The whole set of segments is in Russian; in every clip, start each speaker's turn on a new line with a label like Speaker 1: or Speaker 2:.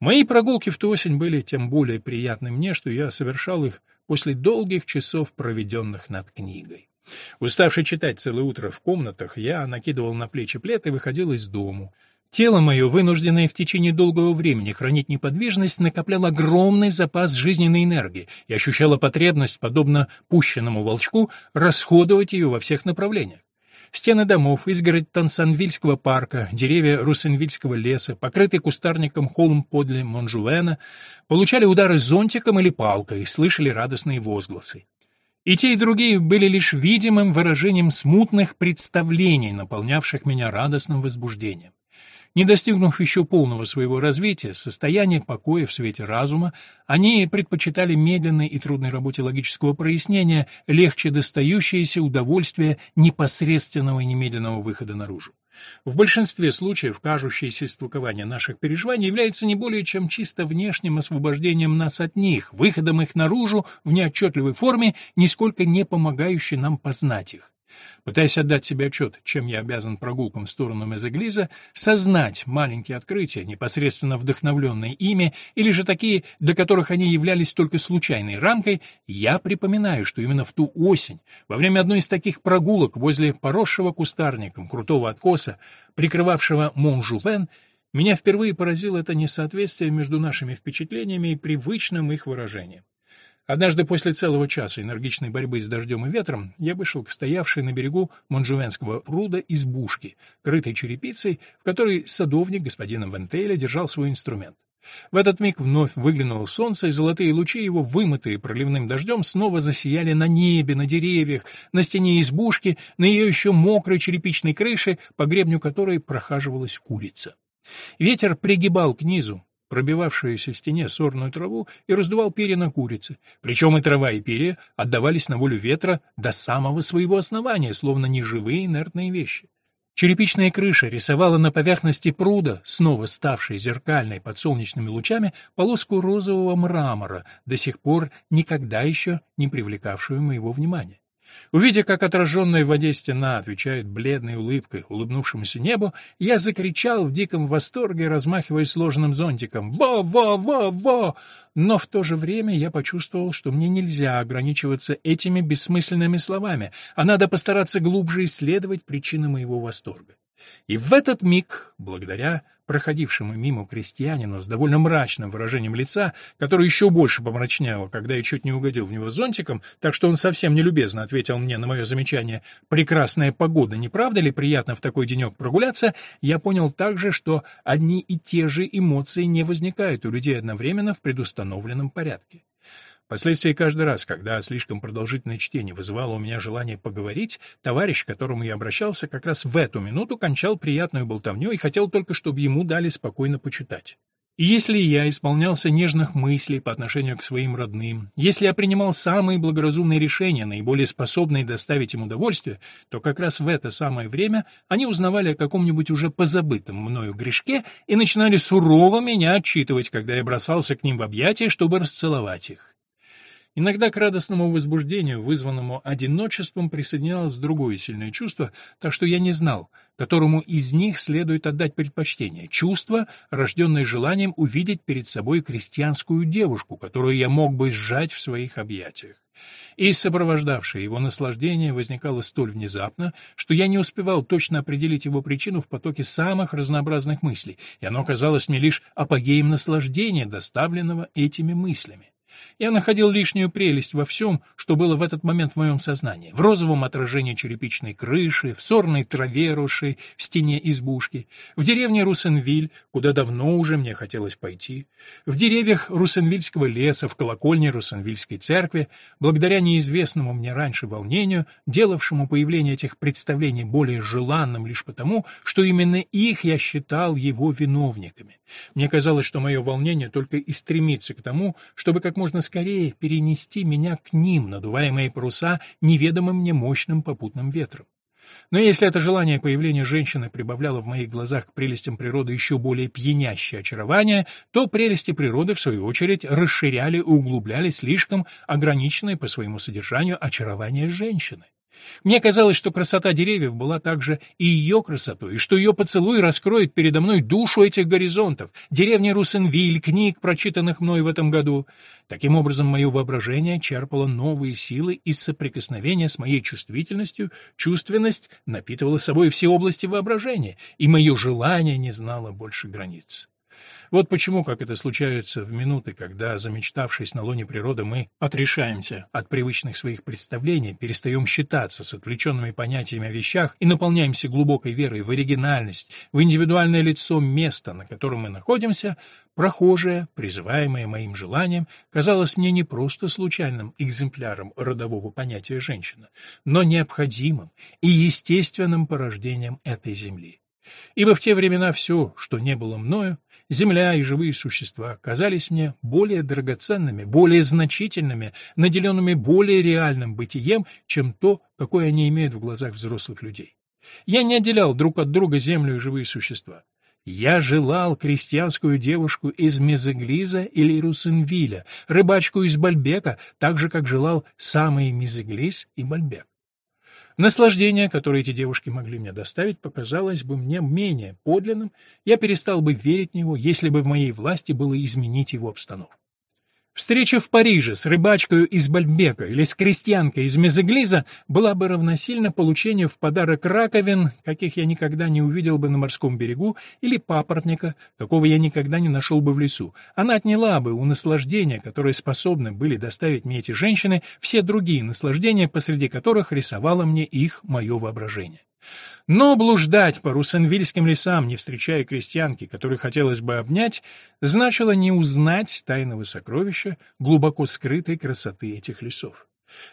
Speaker 1: Мои прогулки в ту осень были тем более приятны мне, что я совершал их после долгих часов, проведенных над книгой. Уставший читать целое утро в комнатах, я накидывал на плечи плед и выходил из дому. Тело мое, вынужденное в течение долгого времени хранить неподвижность, накопляло огромный запас жизненной энергии и ощущало потребность, подобно пущенному волчку, расходовать ее во всех направлениях. Стены домов, изгородь Тансанвильского парка, деревья Руссенвильского леса, покрытый кустарником холм подле Монжувена, получали удары зонтиком или палкой, слышали радостные возгласы. И те, и другие были лишь видимым выражением смутных представлений, наполнявших меня радостным возбуждением. Не достигнув еще полного своего развития, состояния покоя в свете разума, они предпочитали медленной и трудной работе логического прояснения легче достающееся удовольствие непосредственного и немедленного выхода наружу. В большинстве случаев кажущееся истолкование наших переживаний является не более чем чисто внешним освобождением нас от них, выходом их наружу в неотчетливой форме, нисколько не помогающей нам познать их. Пытаясь отдать себе отчет, чем я обязан прогулкам в сторону Мезоглиза, сознать маленькие открытия, непосредственно вдохновленные ими, или же такие, для которых они являлись только случайной рамкой, я припоминаю, что именно в ту осень, во время одной из таких прогулок возле поросшего кустарником крутого откоса, прикрывавшего Монжувен, меня впервые поразило это несоответствие между нашими впечатлениями и привычным их выражением. Однажды после целого часа энергичной борьбы с дождем и ветром я вышел к стоявшей на берегу Монжувенского пруда избушке, крытой черепицей, в которой садовник господина Вентейля держал свой инструмент. В этот миг вновь выглянуло солнце, и золотые лучи его, вымытые проливным дождем, снова засияли на небе, на деревьях, на стене избушки, на ее еще мокрой черепичной крыше, по гребню которой прохаживалась курица. Ветер пригибал к низу, пробивавшуюся в стене сорную траву и раздувал перья на курице, причем и трава, и перья отдавались на волю ветра до самого своего основания, словно неживые инертные вещи. Черепичная крыша рисовала на поверхности пруда, снова ставшей зеркальной под солнечными лучами, полоску розового мрамора, до сих пор никогда еще не привлекавшую моего внимания. Увидя, как отраженная в воде стена отвечает бледной улыбкой улыбнувшемуся небу, я закричал в диком восторге, размахивая сложенным зонтиком «Во-во-во-во!» Но в то же время я почувствовал, что мне нельзя ограничиваться этими бессмысленными словами, а надо постараться глубже исследовать причины моего восторга. И в этот миг, благодаря проходившему мимо крестьянину с довольно мрачным выражением лица, который еще больше помрачняло, когда я чуть не угодил в него зонтиком, так что он совсем нелюбезно ответил мне на мое замечание «прекрасная погода, не правда ли приятно в такой денек прогуляться?», я понял также, что одни и те же эмоции не возникают у людей одновременно в предустановленном порядке. Впоследствии каждый раз, когда слишком продолжительное чтение вызывало у меня желание поговорить, товарищ, к которому я обращался, как раз в эту минуту кончал приятную болтовню и хотел только, чтобы ему дали спокойно почитать. И если я исполнялся нежных мыслей по отношению к своим родным, если я принимал самые благоразумные решения, наиболее способные доставить им удовольствие, то как раз в это самое время они узнавали о каком-нибудь уже позабытом мною грешке и начинали сурово меня отчитывать, когда я бросался к ним в объятия, чтобы расцеловать их. Иногда к радостному возбуждению, вызванному одиночеством, присоединялось другое сильное чувство, так что я не знал, которому из них следует отдать предпочтение. Чувство, рожденное желанием увидеть перед собой крестьянскую девушку, которую я мог бы сжать в своих объятиях. И сопровождавшее его наслаждение возникало столь внезапно, что я не успевал точно определить его причину в потоке самых разнообразных мыслей, и оно казалось мне лишь апогеем наслаждения, доставленного этими мыслями. Я находил лишнюю прелесть во всем, что было в этот момент в моем сознании. В розовом отражении черепичной крыши, в сорной траве, росшей в стене избушки, в деревне Русенвиль, куда давно уже мне хотелось пойти, в деревьях Русенвильского леса, в колокольне Русенвильской церкви, благодаря неизвестному мне раньше волнению, делавшему появление этих представлений более желанным лишь потому, что именно их я считал его виновниками. Мне казалось, что мое волнение только и стремится к тому, чтобы как можно скорее перенести меня к ним, надувая мои паруса неведомым мне мощным попутным ветром. Но если это желание появления женщины прибавляло в моих глазах к прелестям природы еще более пьянящее очарование, то прелести природы, в свою очередь, расширяли и углубляли слишком ограниченное по своему содержанию очарование женщины. Мне казалось, что красота деревьев была также и ее красотой, и что ее поцелуй раскроет передо мной душу этих горизонтов, деревни Русенвиль, книг, прочитанных мной в этом году. Таким образом, мое воображение черпало новые силы из соприкосновения с моей чувствительностью, чувственность напитывала собой все области воображения, и мое желание не знало больше границ. Вот почему, как это случается в минуты, когда, замечтавшись на лоне природы, мы отрешаемся от привычных своих представлений, перестаем считаться с отвлеченными понятиями о вещах и наполняемся глубокой верой в оригинальность, в индивидуальное лицо места, на котором мы находимся, прохожая, призываемая моим желанием, казалось мне не просто случайным экземпляром родового понятия женщина, но необходимым и естественным порождением этой земли. Ибо в те времена все, что не было мною, Земля и живые существа казались мне более драгоценными, более значительными, наделенными более реальным бытием, чем то, какое они имеют в глазах взрослых людей. Я не отделял друг от друга землю и живые существа. Я желал крестьянскую девушку из Мезеглиза или Русенвиля, рыбачку из Бальбека, так же, как желал самый Мезеглиз и Бальбек. Наслаждение, которое эти девушки могли мне доставить, показалось бы мне менее подлинным, я перестал бы верить в него, если бы в моей власти было изменить его обстановку. Встреча в Париже с рыбачкой из Бальбека или с крестьянкой из Мезеглиза была бы равносильно получению в подарок раковин, каких я никогда не увидел бы на морском берегу, или папоротника, какого я никогда не нашел бы в лесу. Она отняла бы у наслаждения, которое способны были доставить мне эти женщины, все другие наслаждения, посреди которых рисовало мне их мое воображение. Но блуждать по русенвильским лесам, не встречая крестьянки, которую хотелось бы обнять, значило не узнать тайного сокровища глубоко скрытой красоты этих лесов.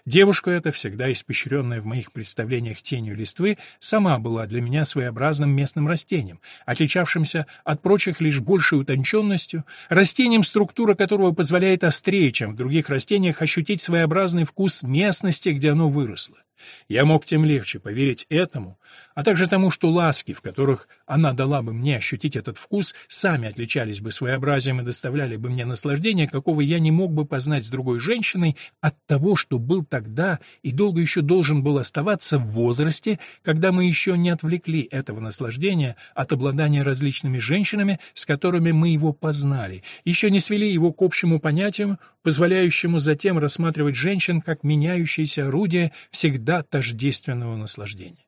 Speaker 1: Девушка эта, всегда испещренная в моих представлениях тенью листвы, сама была для меня своеобразным местным растением, отличавшимся от прочих лишь большей утонченностью, растением, структура которого позволяет острее, чем в других растениях, ощутить своеобразный вкус местности, где оно выросло. Я мог тем легче поверить этому, а также тому, что ласки, в которых она дала бы мне ощутить этот вкус, сами отличались бы своеобразием и доставляли бы мне наслаждение, какого я не мог бы познать с другой женщиной от того, что был тогда и долго еще должен был оставаться в возрасте, когда мы еще не отвлекли этого наслаждения от обладания различными женщинами, с которыми мы его познали, еще не свели его к общему понятию, позволяющему затем рассматривать женщин как меняющиеся орудия всегда тождественного наслаждения.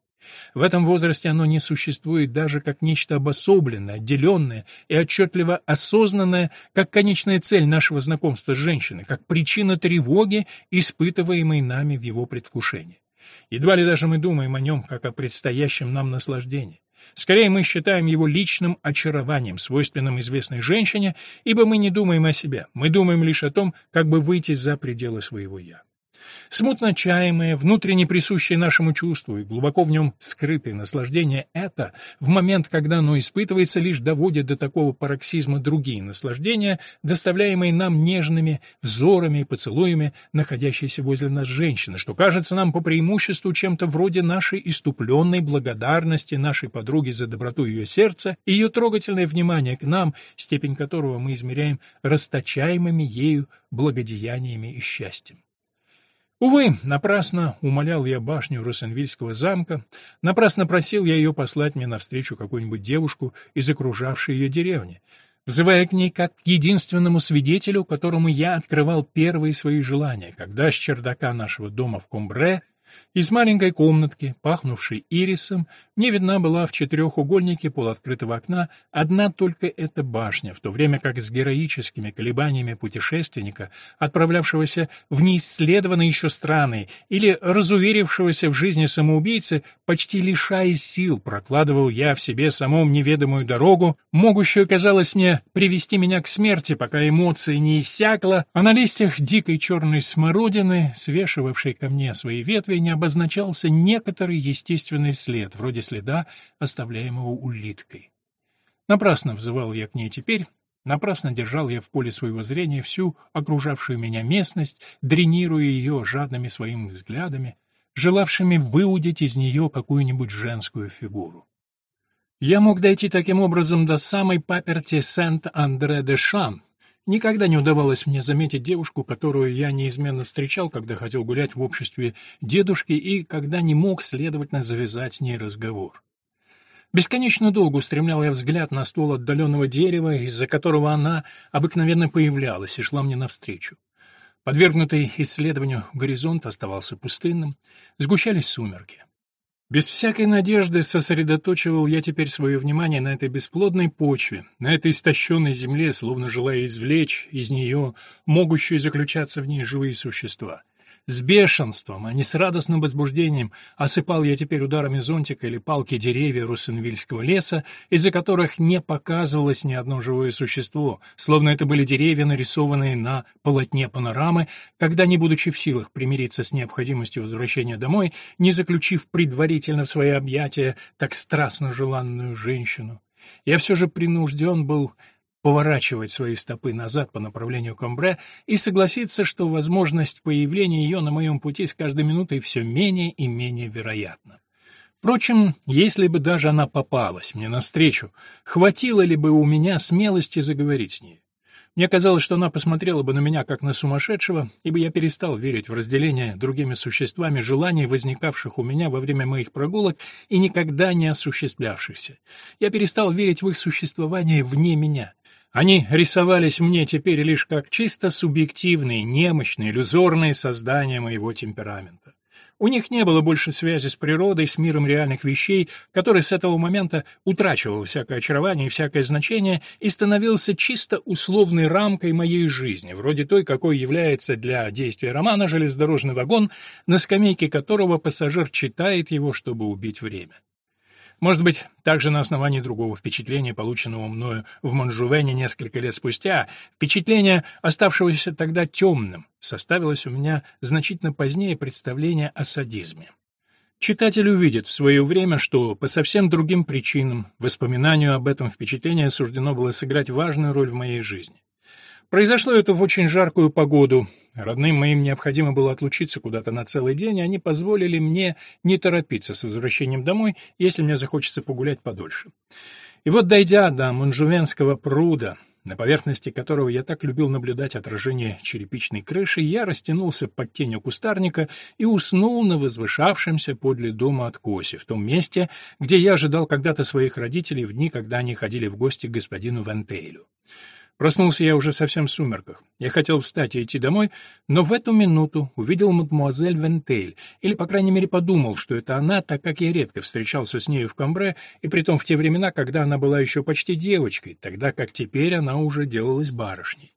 Speaker 1: В этом возрасте оно не существует даже как нечто обособленное, отделенное и отчетливо осознанное, как конечная цель нашего знакомства с женщиной, как причина тревоги, испытываемой нами в его предвкушении. Едва ли даже мы думаем о нем, как о предстоящем нам наслаждении. Скорее мы считаем его личным очарованием, свойственным известной женщине, ибо мы не думаем о себе, мы думаем лишь о том, как бы выйти за пределы своего «я». Смутно чаемое, внутренне присущее нашему чувству и глубоко в нем скрытое наслаждение это, в момент, когда оно испытывается, лишь доводит до такого пароксизма другие наслаждения, доставляемые нам нежными взорами и поцелуями, находящиеся возле нас женщины, что кажется нам по преимуществу чем-то вроде нашей иступленной благодарности нашей подруге за доброту ее сердца и ее трогательное внимание к нам, степень которого мы измеряем расточаемыми ею благодеяниями и счастьем. Увы, напрасно умолял я башню Росенвильского замка, напрасно просил я ее послать мне навстречу какую-нибудь девушку из окружавшей ее деревни, взывая к ней как к единственному свидетелю, которому я открывал первые свои желания, когда с чердака нашего дома в Комбре из маленькой комнатки, пахнувшей ирисом, мне видна была в четырехугольнике полуоткрытого окна одна только эта башня, в то время как с героическими колебаниями путешественника, отправлявшегося в неисследованные еще страны или разуверившегося в жизни самоубийцы, почти лишаясь сил, прокладывал я в себе самом неведомую дорогу, могущую, казалось мне, привести меня к смерти, пока эмоция не иссякла, а на листьях дикой черной смородины, свешивавшей ко мне свои ветви, не обозначался некоторый естественный след, вроде следа, оставляемого улиткой. Напрасно взывал я к ней теперь, напрасно держал я в поле своего зрения всю окружавшую меня местность, дренируя ее жадными своими взглядами, желавшими выудить из нее какую-нибудь женскую фигуру. Я мог дойти таким образом до самой паперти Сент-Андре-де-Шан, Никогда не удавалось мне заметить девушку, которую я неизменно встречал, когда хотел гулять в обществе дедушки и когда не мог, следовательно, завязать с ней разговор. Бесконечно долго устремлял я взгляд на ствол отдаленного дерева, из-за которого она обыкновенно появлялась и шла мне навстречу. Подвергнутый исследованию горизонт оставался пустынным, сгущались сумерки. Без всякой надежды сосредоточивал я теперь свое внимание на этой бесплодной почве, на этой истощенной земле, словно желая извлечь из нее могущие заключаться в ней живые существа. С бешенством, а не с радостным возбуждением осыпал я теперь ударами зонтика или палки деревья Руссенвильского леса, из-за которых не показывалось ни одно живое существо, словно это были деревья, нарисованные на полотне панорамы, когда, не будучи в силах примириться с необходимостью возвращения домой, не заключив предварительно в свои объятия так страстно желанную женщину. Я все же принужден был поворачивать свои стопы назад по направлению к и согласиться, что возможность появления ее на моем пути с каждой минутой все менее и менее вероятна. Впрочем, если бы даже она попалась мне навстречу, хватило ли бы у меня смелости заговорить с ней? Мне казалось, что она посмотрела бы на меня как на сумасшедшего, ибо я перестал верить в разделение другими существами желаний, возникавших у меня во время моих прогулок и никогда не осуществлявшихся. Я перестал верить в их существование вне меня. Они рисовались мне теперь лишь как чисто субъективные, немощные, иллюзорные создания моего темперамента. У них не было больше связи с природой, с миром реальных вещей, который с этого момента утрачивал всякое очарование и всякое значение и становился чисто условной рамкой моей жизни, вроде той, какой является для действия романа железнодорожный вагон, на скамейке которого пассажир читает его, чтобы убить время. Может быть, также на основании другого впечатления, полученного мною в Монжувене несколько лет спустя, впечатление, оставшегося тогда темным, составилось у меня значительно позднее представление о садизме. Читатель увидит в свое время, что по совсем другим причинам воспоминанию об этом впечатлении суждено было сыграть важную роль в моей жизни. Произошло это в очень жаркую погоду. Родным моим необходимо было отлучиться куда-то на целый день, и они позволили мне не торопиться с возвращением домой, если мне захочется погулять подольше. И вот, дойдя до Монжувенского пруда, на поверхности которого я так любил наблюдать отражение черепичной крыши, я растянулся под тенью кустарника и уснул на возвышавшемся подле дома откосе, в том месте, где я ожидал когда-то своих родителей в дни, когда они ходили в гости к господину Вентейлю. Проснулся я уже совсем в сумерках. Я хотел встать и идти домой, но в эту минуту увидел мадмуазель Вентейль, или, по крайней мере, подумал, что это она, так как я редко встречался с нею в Камбре, и притом в те времена, когда она была еще почти девочкой, тогда как теперь она уже делалась барышней.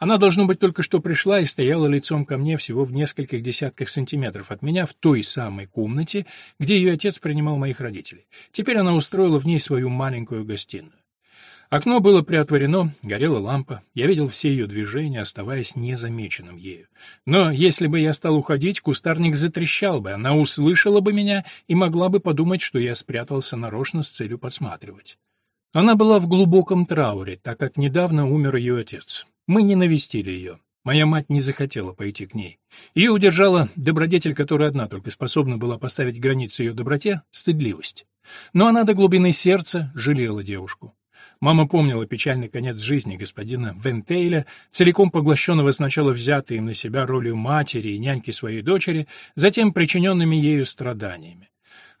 Speaker 1: Она, должно быть, только что пришла и стояла лицом ко мне всего в нескольких десятках сантиметров от меня в той самой комнате, где ее отец принимал моих родителей. Теперь она устроила в ней свою маленькую гостиную. Окно было приотворено, горела лампа. Я видел все ее движения, оставаясь незамеченным ею. Но если бы я стал уходить, кустарник затрещал бы, она услышала бы меня и могла бы подумать, что я спрятался нарочно с целью подсматривать. Она была в глубоком трауре, так как недавно умер ее отец. Мы не навестили ее. Моя мать не захотела пойти к ней. Ее удержала добродетель, которая одна только способна была поставить границы ее доброте — стыдливость. Но она до глубины сердца жалела девушку. Мама помнила печальный конец жизни господина Вентейля, целиком поглощенного сначала взятой им на себя ролью матери и няньки своей дочери, затем причиненными ею страданиями.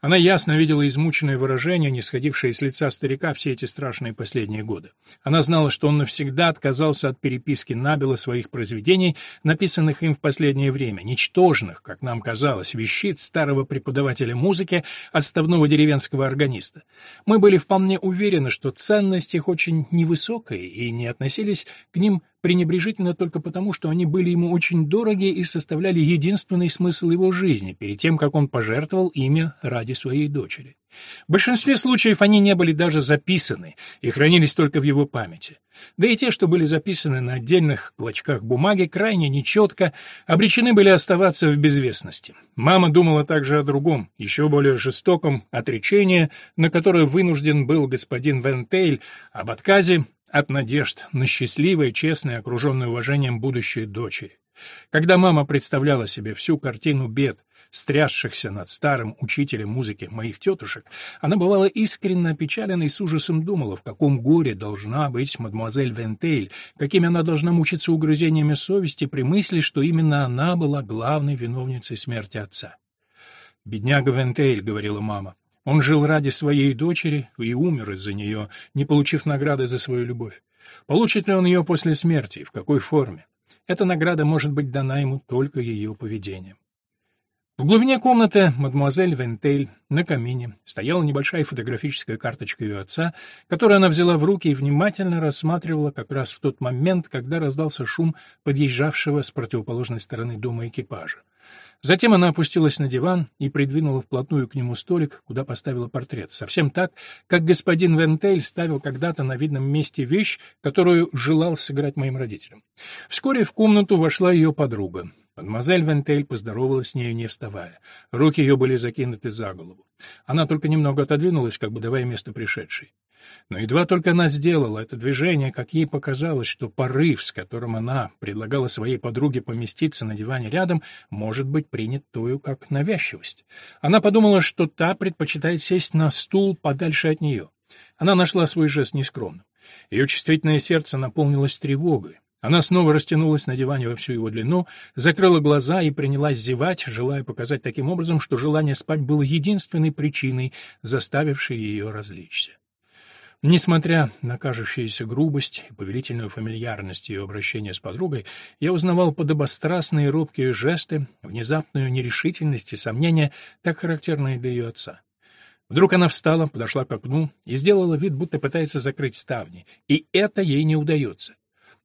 Speaker 1: Она ясно видела измученное выражение, не сходившее с лица старика все эти страшные последние годы. Она знала, что он навсегда отказался от переписки набело своих произведений, написанных им в последнее время, ничтожных, как нам казалось, вещиц старого преподавателя музыки, отставного деревенского органиста. Мы были вполне уверены, что ценность их очень невысокая и не относились к ним пренебрежительно только потому, что они были ему очень дороги и составляли единственный смысл его жизни, перед тем, как он пожертвовал ими ради своей дочери. В большинстве случаев они не были даже записаны и хранились только в его памяти. Да и те, что были записаны на отдельных клочках бумаги, крайне нечетко, обречены были оставаться в безвестности. Мама думала также о другом, еще более жестоком отречении, на которое вынужден был господин Вентейль, об отказе от надежд на счастливое, честное, окруженное уважением будущее дочери. Когда мама представляла себе всю картину бед, стрясшихся над старым учителем музыки моих тетушек, она бывала искренне опечалена и с ужасом думала, в каком горе должна быть мадемуазель Вентейль, какими она должна мучиться угрызениями совести при мысли, что именно она была главной виновницей смерти отца. «Бедняга Вентейль», — говорила мама, — «он жил ради своей дочери и умер из-за нее, не получив награды за свою любовь. Получит ли он ее после смерти и в какой форме? Эта награда может быть дана ему только ее поведением. В глубине комнаты мадемуазель Вентель на камине стояла небольшая фотографическая карточка ее отца, которую она взяла в руки и внимательно рассматривала как раз в тот момент, когда раздался шум подъезжавшего с противоположной стороны дома экипажа. Затем она опустилась на диван и придвинула вплотную к нему столик, куда поставила портрет, совсем так, как господин Вентель ставил когда-то на видном месте вещь, которую желал сыграть моим родителям. Вскоре в комнату вошла ее подруга. Мадемуазель Вентель поздоровалась с нею, не вставая. Руки ее были закинуты за голову. Она только немного отодвинулась, как бы давая место пришедшей. Но едва только она сделала это движение, как ей показалось, что порыв, с которым она предлагала своей подруге поместиться на диване рядом, может быть принят тою как навязчивость. Она подумала, что та предпочитает сесть на стул подальше от нее. Она нашла свой жест нескромным. Ее чувствительное сердце наполнилось тревогой. Она снова растянулась на диване во всю его длину, закрыла глаза и принялась зевать, желая показать таким образом, что желание спать было единственной причиной, заставившей ее развлечься. Несмотря на кажущуюся грубость и повелительную фамильярность ее обращения с подругой, я узнавал подобострастные робкие жесты, внезапную нерешительность и сомнения, так характерные для ее отца. Вдруг она встала, подошла к окну и сделала вид, будто пытается закрыть ставни, и это ей не удается.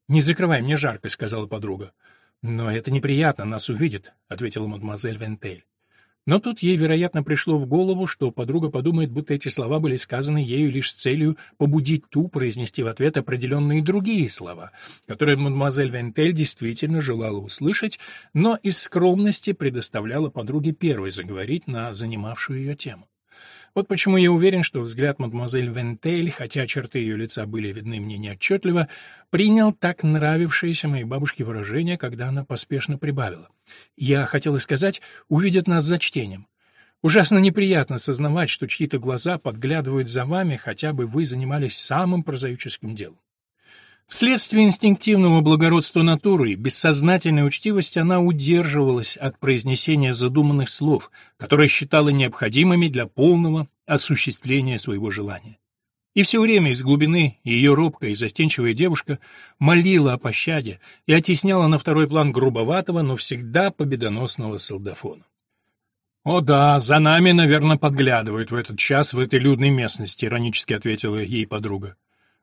Speaker 1: «Не закрывай, мне жарко», — сказала подруга. «Но это неприятно, нас увидит», — ответила мадемуазель Вентель. Но тут ей, вероятно, пришло в голову, что подруга подумает, будто эти слова были сказаны ею лишь с целью побудить ту произнести в ответ определенные другие слова, которые мадемуазель Вентель действительно желала услышать, но из скромности предоставляла подруге первой заговорить на занимавшую ее тему. Вот почему я уверен, что взгляд мадемуазель Вентель, хотя черты ее лица были видны мне неотчетливо, принял так нравившееся моей бабушке выражение, когда она поспешно прибавила. Я хотела сказать, увидят нас за чтением. Ужасно неприятно сознавать, что чьи-то глаза подглядывают за вами, хотя бы вы занимались самым прозаическим делом. Вследствие инстинктивного благородства натуры и бессознательной учтивости она удерживалась от произнесения задуманных слов, которые считала необходимыми для полного осуществления своего желания. И все время из глубины ее робкая и застенчивая девушка молила о пощаде и оттесняла на второй план грубоватого, но всегда победоносного солдафона. «О да, за нами, наверное, подглядывают в этот час в этой людной местности», — иронически ответила ей подруга.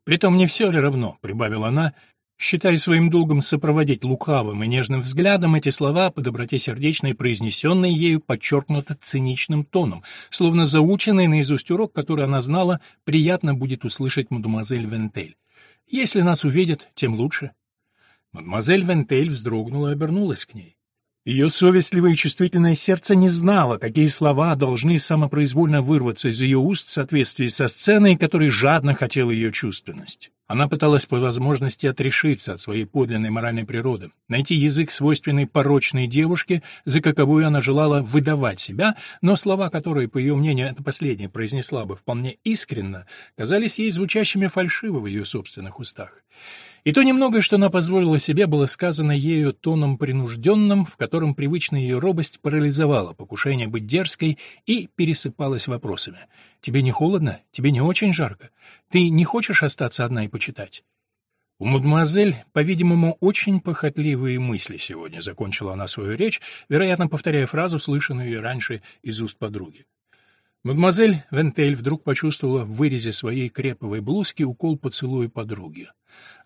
Speaker 1: «Притом не все ли равно», — прибавила она, считая своим долгом сопроводить лукавым и нежным взглядом эти слова по доброте сердечной, произнесенные ею подчеркнуто циничным тоном, словно заученный наизусть урок, который она знала, приятно будет услышать мадемуазель Вентель. «Если нас увидят, тем лучше». Мадемуазель Вентель вздрогнула и обернулась к ней. Ее совестливое и чувствительное сердце не знало, какие слова должны самопроизвольно вырваться из ее уст в соответствии со сценой, которой жадно хотела ее чувственность. Она пыталась по возможности отрешиться от своей подлинной моральной природы, найти язык, свойственный порочной девушке, за каковую она желала выдавать себя, но слова, которые, по ее мнению, эта последняя произнесла бы вполне искренно, казались ей звучащими фальшиво в ее собственных устах. И то немногое, что она позволила себе, было сказано ею тоном принужденным, в котором привычная ее робость парализовала покушение быть дерзкой и пересыпалась вопросами. «Тебе не холодно? Тебе не очень жарко? Ты не хочешь остаться одна и почитать?» «У мадемуазель, по-видимому, очень похотливые мысли сегодня», — закончила она свою речь, вероятно, повторяя фразу, слышанную ее раньше из уст подруги. Мадемуазель Вентель вдруг почувствовала в вырезе своей креповой блузки укол поцелуя подруги.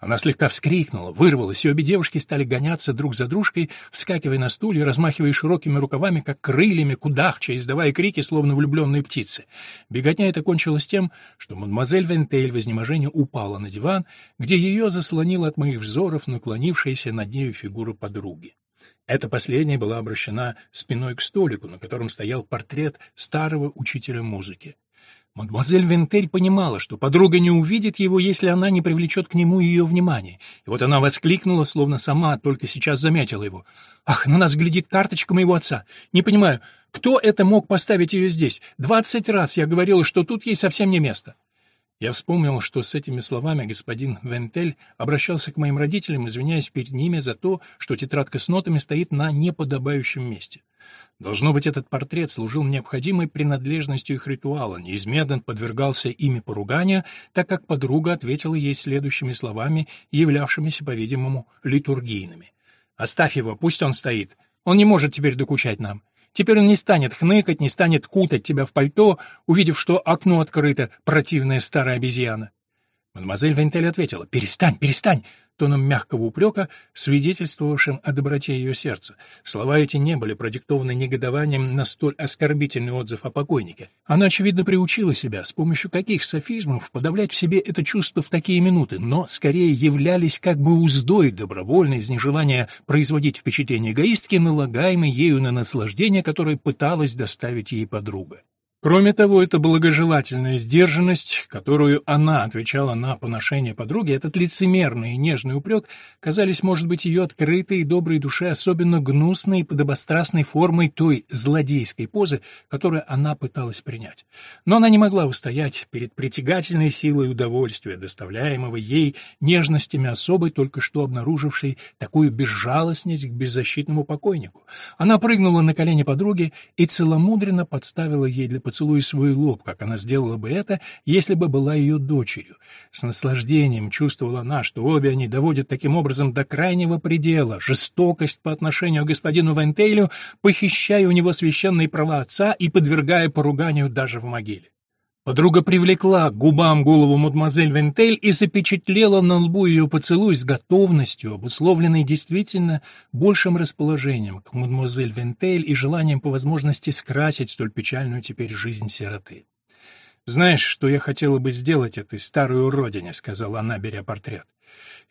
Speaker 1: Она слегка вскрикнула, вырвалась, и обе девушки стали гоняться друг за дружкой, вскакивая на стулья, размахивая широкими рукавами, как крыльями, кудахча, издавая крики, словно влюбленные птицы. Беготня эта кончилась тем, что мадемуазель Вентель в изнеможении упала на диван, где ее заслонила от моих взоров наклонившаяся над нею фигура подруги. Эта последняя была обращена спиной к столику, на котором стоял портрет старого учителя музыки. Мадемуазель Вентель понимала, что подруга не увидит его, если она не привлечет к нему ее внимание. И вот она воскликнула, словно сама только сейчас заметила его. «Ах, на нас глядит карточка моего отца! Не понимаю, Кто это мог поставить ее здесь? Двадцать раз я говорила, что тут ей совсем не место. Я вспомнил, что с этими словами господин Вентель обращался к моим родителям, извиняясь перед ними за то, что тетрадка с нотами стоит на неподобающем месте. Должно быть, этот портрет служил необходимой принадлежностью их ритуала, неизменно подвергался ими поруганию, так как подруга ответила ей следующими словами, являвшимися, по-видимому, литургийными. «Оставь его, пусть он стоит. Он не может теперь докучать нам. Теперь он не станет хныкать, не станет кутать тебя в пальто, увидев, что окно открыто, противная старая обезьяна. Мадемуазель Вентель ответила, «Перестань, перестань! Тоном мягкого упрека, свидетельствовавшим о доброте ее сердца. Слова эти не были продиктованы негодованием на столь оскорбительный отзыв о покойнике. Она, очевидно, приучила себя, с помощью каких софизмов подавлять в себе это чувство в такие минуты, но скорее являлись как бы уздой добровольной из нежелания производить впечатление эгоистки, налагаемой ею на наслаждение, которое пыталась доставить ей подруга. Кроме того, эта благожелательная сдержанность, которую она отвечала на поношение подруги, этот лицемерный и нежный упрек, казались, может быть, ее открытой и доброй душе особенно гнусной и подобострастной формой той злодейской позы, которую она пыталась принять. Но она не могла устоять перед притягательной силой удовольствия, доставляемого ей нежностями особой, только что обнаружившей такую безжалостность к беззащитному покойнику. Она прыгнула на колени подруги и целомудренно подставила ей для поцелуй свой лоб, как она сделала бы это, если бы была ее дочерью. С наслаждением чувствовала она, что обе они доводят таким образом до крайнего предела жестокость по отношению к господину Вентейлю, похищая у него священные права отца и подвергая поруганию даже в могиле. Подруга привлекла к губам голову мадемуазель Вентель и запечатлела на лбу ее поцелуй с готовностью, обусловленной действительно большим расположением к мадемуазель Вентель и желанием по возможности скрасить столь печальную теперь жизнь сироты. «Знаешь, что я хотела бы сделать этой старой уродине», — сказала она, беря портрет.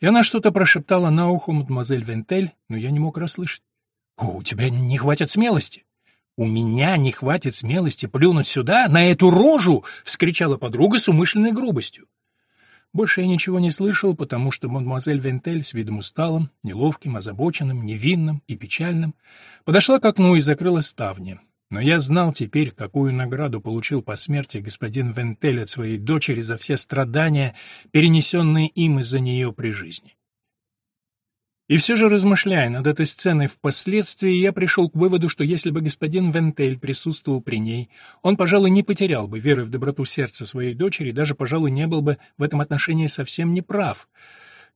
Speaker 1: И она что-то прошептала на ухо мадемуазель Вентель, но я не мог расслышать. «О, у тебя не хватит смелости!» «У меня не хватит смелости плюнуть сюда, на эту рожу!» — вскричала подруга с умышленной грубостью. Больше я ничего не слышал, потому что мадемуазель Вентель с видом усталым, неловким, озабоченным, невинным и печальным подошла к окну и закрыла ставни. Но я знал теперь, какую награду получил по смерти господин Вентель от своей дочери за все страдания, перенесенные им из-за нее при жизни. И все же, размышляя над этой сценой впоследствии, я пришел к выводу, что если бы господин Вентель присутствовал при ней, он, пожалуй, не потерял бы веры в доброту сердца своей дочери, даже, пожалуй, не был бы в этом отношении совсем неправ.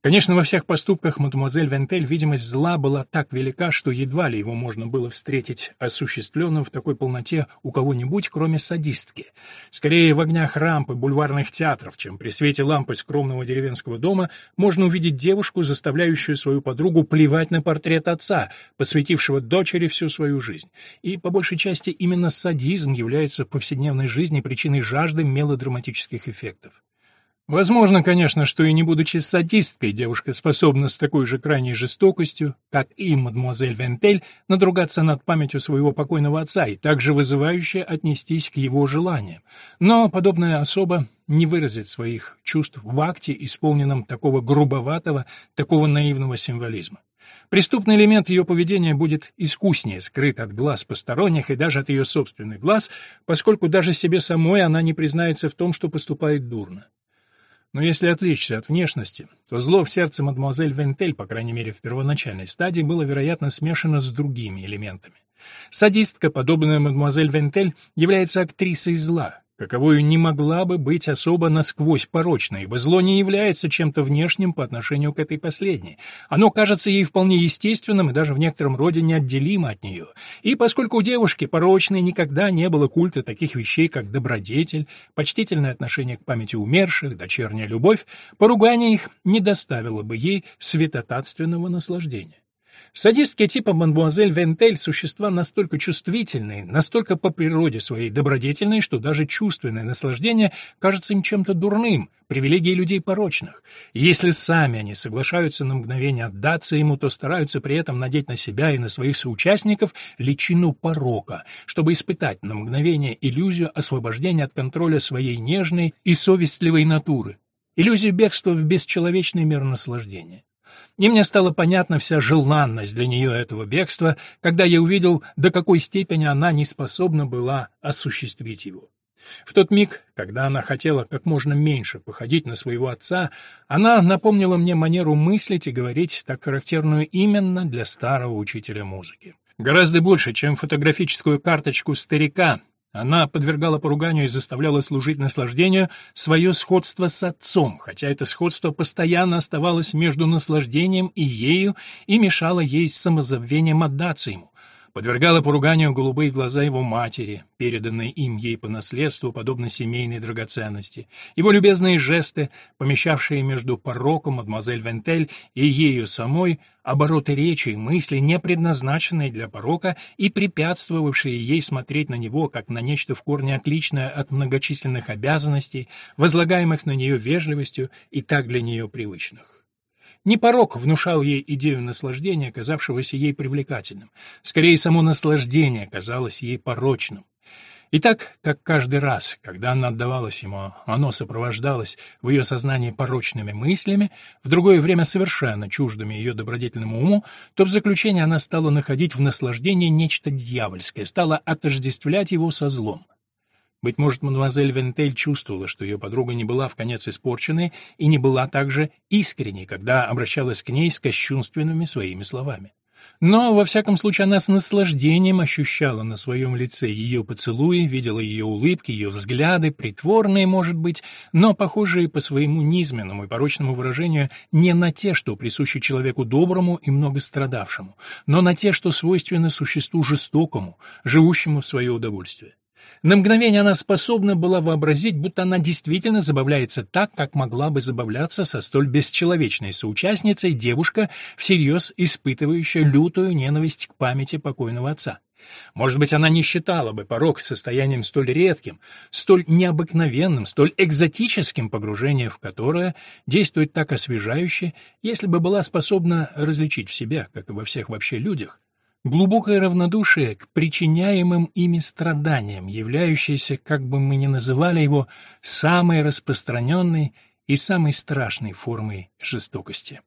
Speaker 1: Конечно, во всех поступках мадемуазель Вентель видимость зла была так велика, что едва ли его можно было встретить осуществленным в такой полноте у кого-нибудь, кроме садистки. Скорее, в огнях рампы бульварных театров, чем при свете лампы скромного деревенского дома, можно увидеть девушку, заставляющую свою подругу плевать на портрет отца, посвятившего дочери всю свою жизнь. И, по большей части, именно садизм является в повседневной жизни причиной жажды мелодраматических эффектов. Возможно, конечно, что и не будучи садисткой, девушка способна с такой же крайней жестокостью, как и мадемуазель Вентель, надругаться над памятью своего покойного отца и также вызывающе отнестись к его желаниям. Но подобная особа не выразит своих чувств в акте, исполненном такого грубоватого, такого наивного символизма. Преступный элемент ее поведения будет искуснее скрыт от глаз посторонних и даже от ее собственных глаз, поскольку даже себе самой она не признается в том, что поступает дурно. Но если отвлечься от внешности, то зло в сердце мадемуазель Вентель, по крайней мере в первоначальной стадии, было, вероятно, смешано с другими элементами. Садистка, подобная мадемуазель Вентель, является актрисой зла, каковою не могла бы быть особо насквозь порочной, ибо зло не является чем-то внешним по отношению к этой последней. Оно кажется ей вполне естественным и даже в некотором роде неотделимо от нее. И поскольку у девушки порочной никогда не было культа таких вещей, как добродетель, почтительное отношение к памяти умерших, дочерняя любовь, поругание их не доставило бы ей святотатственного наслаждения. Садистские типы мадемуазель Вентель — существа настолько чувствительные, настолько по природе своей добродетельные, что даже чувственное наслаждение кажется им чем-то дурным, привилегией людей порочных. Если сами они соглашаются на мгновение отдаться ему, то стараются при этом надеть на себя и на своих соучастников личину порока, чтобы испытать на мгновение иллюзию освобождения от контроля своей нежной и совестливой натуры, иллюзию бегства в бесчеловечный мир наслаждения. И мне стала понятна вся желанность для нее этого бегства, когда я увидел, до какой степени она не способна была осуществить его. В тот миг, когда она хотела как можно меньше походить на своего отца, она напомнила мне манеру мыслить и говорить, так характерную именно для старого учителя музыки. Гораздо больше, чем фотографическую карточку старика, она подвергала поруганию и заставляла служить наслаждению свое сходство с отцом, хотя это сходство постоянно оставалось между наслаждением и ею и мешало ей с самозабвением отдаться ему подвергала поруганию голубые глаза его матери, переданные им ей по наследству, подобно семейной драгоценности, его любезные жесты, помещавшие между пороком мадемуазель Вентель и ею самой обороты речи и мысли, не предназначенные для порока и препятствовавшие ей смотреть на него как на нечто в корне отличное от многочисленных обязанностей, возлагаемых на нее вежливостью и так для нее привычных. Не порог внушал ей идею наслаждения, казавшегося ей привлекательным. Скорее, само наслаждение казалось ей порочным. И так, как каждый раз, когда она отдавалась ему, оно сопровождалось в ее сознании порочными мыслями, в другое время совершенно чуждыми ее добродетельному уму, то в заключение она стала находить в наслаждении нечто дьявольское, стала отождествлять его со злом. Быть может, мадемуазель Вентель чувствовала, что ее подруга не была в конец испорченной и не была также искренней, когда обращалась к ней с кощунственными своими словами. Но, во всяком случае, она с наслаждением ощущала на своем лице ее поцелуи, видела ее улыбки, ее взгляды, притворные, может быть, но похожие по своему низменному и порочному выражению не на те, что присущи человеку доброму и многострадавшему, но на те, что свойственны существу жестокому, живущему в свое удовольствие. На мгновение она способна была вообразить, будто она действительно забавляется так, как могла бы забавляться со столь бесчеловечной соучастницей девушка, всерьез испытывающая лютую ненависть к памяти покойного отца. Может быть, она не считала бы порог состоянием столь редким, столь необыкновенным, столь экзотическим погружение, в которое действует так освежающе, если бы была способна различить в себе, как и во всех вообще людях, Глубокое равнодушие к причиняемым ими страданиям, являющееся, как бы мы ни называли его, самой распространенной и самой страшной формой жестокости.